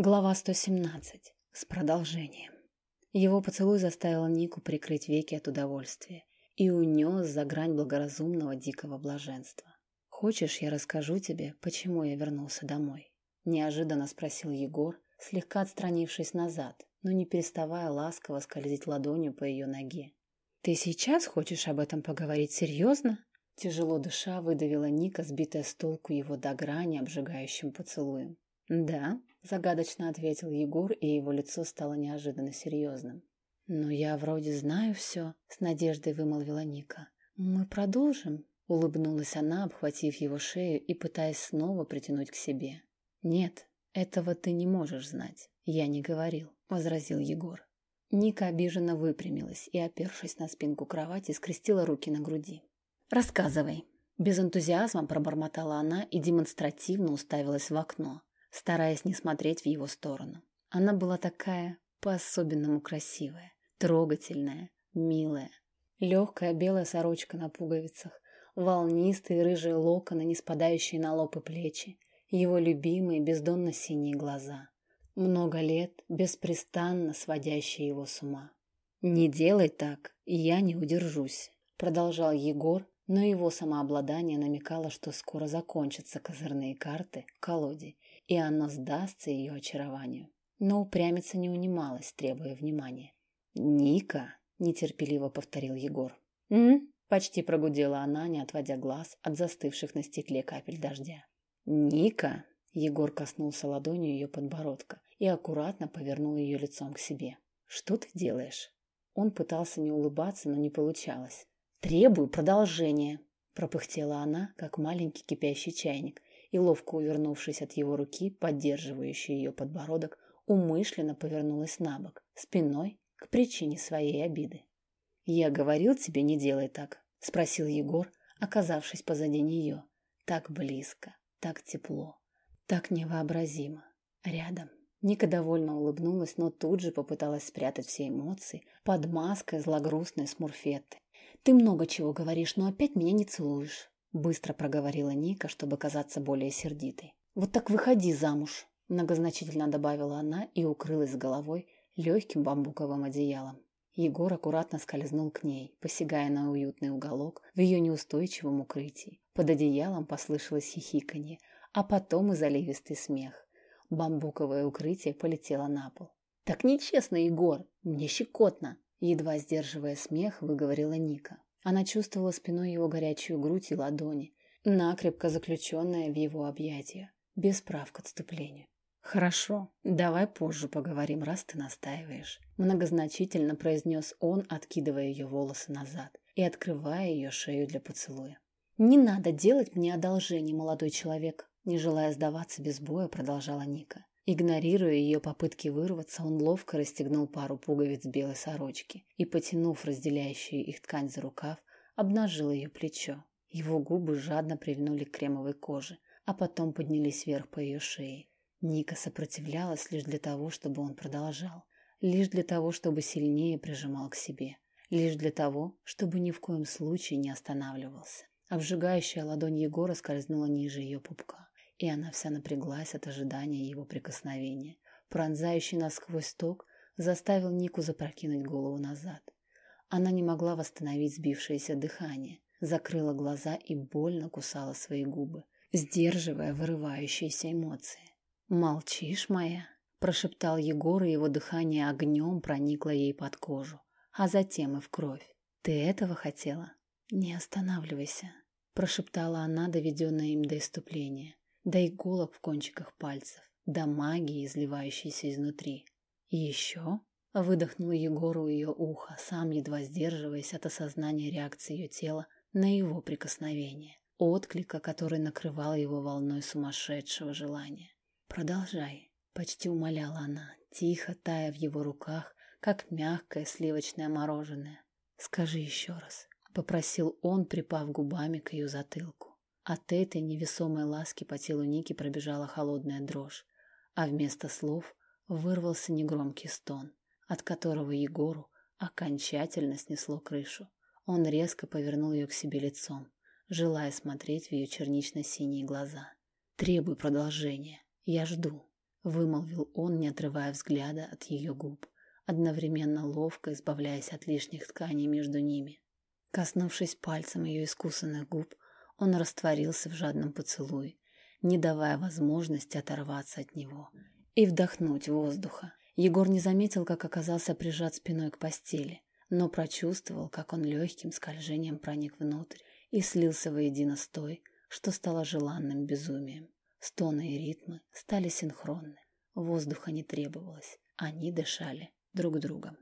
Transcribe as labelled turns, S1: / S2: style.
S1: Глава 117. С продолжением. Его поцелуй заставил Нику прикрыть веки от удовольствия и унес за грань благоразумного дикого блаженства. «Хочешь, я расскажу тебе, почему я вернулся домой?» Неожиданно спросил Егор, слегка отстранившись назад, но не переставая ласково скользить ладонью по ее ноге. «Ты сейчас хочешь об этом поговорить серьезно?» Тяжело дыша выдавила Ника, сбитая с толку его до грани обжигающим поцелуем. «Да», — загадочно ответил Егор, и его лицо стало неожиданно серьезным. «Но я вроде знаю все», — с надеждой вымолвила Ника. «Мы продолжим?» — улыбнулась она, обхватив его шею и пытаясь снова притянуть к себе. «Нет, этого ты не можешь знать. Я не говорил», — возразил Егор. Ника обиженно выпрямилась и, опершись на спинку кровати, скрестила руки на груди. «Рассказывай». Без энтузиазма пробормотала она и демонстративно уставилась в окно стараясь не смотреть в его сторону. Она была такая по-особенному красивая, трогательная, милая. Легкая белая сорочка на пуговицах, волнистые рыжие локоны, не спадающие на лоб и плечи, его любимые бездонно-синие глаза. Много лет беспрестанно сводящие его с ума. «Не делай так, я не удержусь», — продолжал Егор, но его самообладание намекало, что скоро закончатся козырные карты в колоде, и она сдастся ее очарованию. Но упрямица не унималась, требуя внимания. «Ника!» — нетерпеливо повторил Егор. «М?» — почти прогудела она, не отводя глаз от застывших на стекле капель дождя. «Ника!» — Егор коснулся ладонью ее подбородка и аккуратно повернул ее лицом к себе. «Что ты делаешь?» Он пытался не улыбаться, но не получалось. «Требую продолжения!» — пропыхтела она, как маленький кипящий чайник, и, ловко увернувшись от его руки, поддерживающей ее подбородок, умышленно повернулась на бок, спиной к причине своей обиды. «Я говорил тебе, не делай так», — спросил Егор, оказавшись позади нее. Так близко, так тепло, так невообразимо. Рядом. Ника довольно улыбнулась, но тут же попыталась спрятать все эмоции под маской злогрустной смурфетты. «Ты много чего говоришь, но опять меня не целуешь. Быстро проговорила Ника, чтобы казаться более сердитой. «Вот так выходи замуж!» Многозначительно добавила она и укрылась головой легким бамбуковым одеялом. Егор аккуратно скользнул к ней, посягая на уютный уголок в ее неустойчивом укрытии. Под одеялом послышалось хихиканье, а потом и заливистый смех. Бамбуковое укрытие полетело на пол. «Так нечестно, Егор! Мне щекотно!» Едва сдерживая смех, выговорила Ника. Она чувствовала спиной его горячую грудь и ладони, накрепко заключенная в его объятия, без прав к отступлению. «Хорошо, давай позже поговорим, раз ты настаиваешь», многозначительно произнес он, откидывая ее волосы назад и открывая ее шею для поцелуя. «Не надо делать мне одолжение, молодой человек», не желая сдаваться без боя, продолжала Ника. Игнорируя ее попытки вырваться, он ловко расстегнул пару пуговиц белой сорочки и, потянув разделяющую их ткань за рукав, обнажил ее плечо. Его губы жадно прильнули к кремовой коже, а потом поднялись вверх по ее шее. Ника сопротивлялась лишь для того, чтобы он продолжал, лишь для того, чтобы сильнее прижимал к себе, лишь для того, чтобы ни в коем случае не останавливался. Обжигающая ладонь Егора скользнула ниже ее пупка и она вся напряглась от ожидания его прикосновения. Пронзающий насквозь ток заставил Нику запрокинуть голову назад. Она не могла восстановить сбившееся дыхание, закрыла глаза и больно кусала свои губы, сдерживая вырывающиеся эмоции. «Молчишь, моя?» – прошептал Егор, и его дыхание огнем проникло ей под кожу, а затем и в кровь. «Ты этого хотела?» «Не останавливайся», – прошептала она, доведенная им до иступления до иголок в кончиках пальцев, до магии, изливающейся изнутри. И еще выдохнул Егору ее ухо, сам едва сдерживаясь от осознания реакции ее тела на его прикосновение, отклика, который накрывал его волной сумасшедшего желания. «Продолжай», — почти умоляла она, тихо тая в его руках, как мягкое сливочное мороженое. «Скажи еще раз», — попросил он, припав губами к ее затылку. От этой невесомой ласки по телу Ники пробежала холодная дрожь, а вместо слов вырвался негромкий стон, от которого Егору окончательно снесло крышу. Он резко повернул ее к себе лицом, желая смотреть в ее чернично-синие глаза. «Требуй продолжения. Я жду». вымолвил он, не отрывая взгляда от ее губ, одновременно ловко избавляясь от лишних тканей между ними. Коснувшись пальцем ее искусанных губ, он растворился в жадном поцелуе, не давая возможности оторваться от него и вдохнуть воздуха. Егор не заметил, как оказался прижат спиной к постели, но прочувствовал, как он легким скольжением проник внутрь и слился воедино с той, что стало желанным безумием. Стоны и ритмы стали синхронны. Воздуха не требовалось, они дышали друг другом.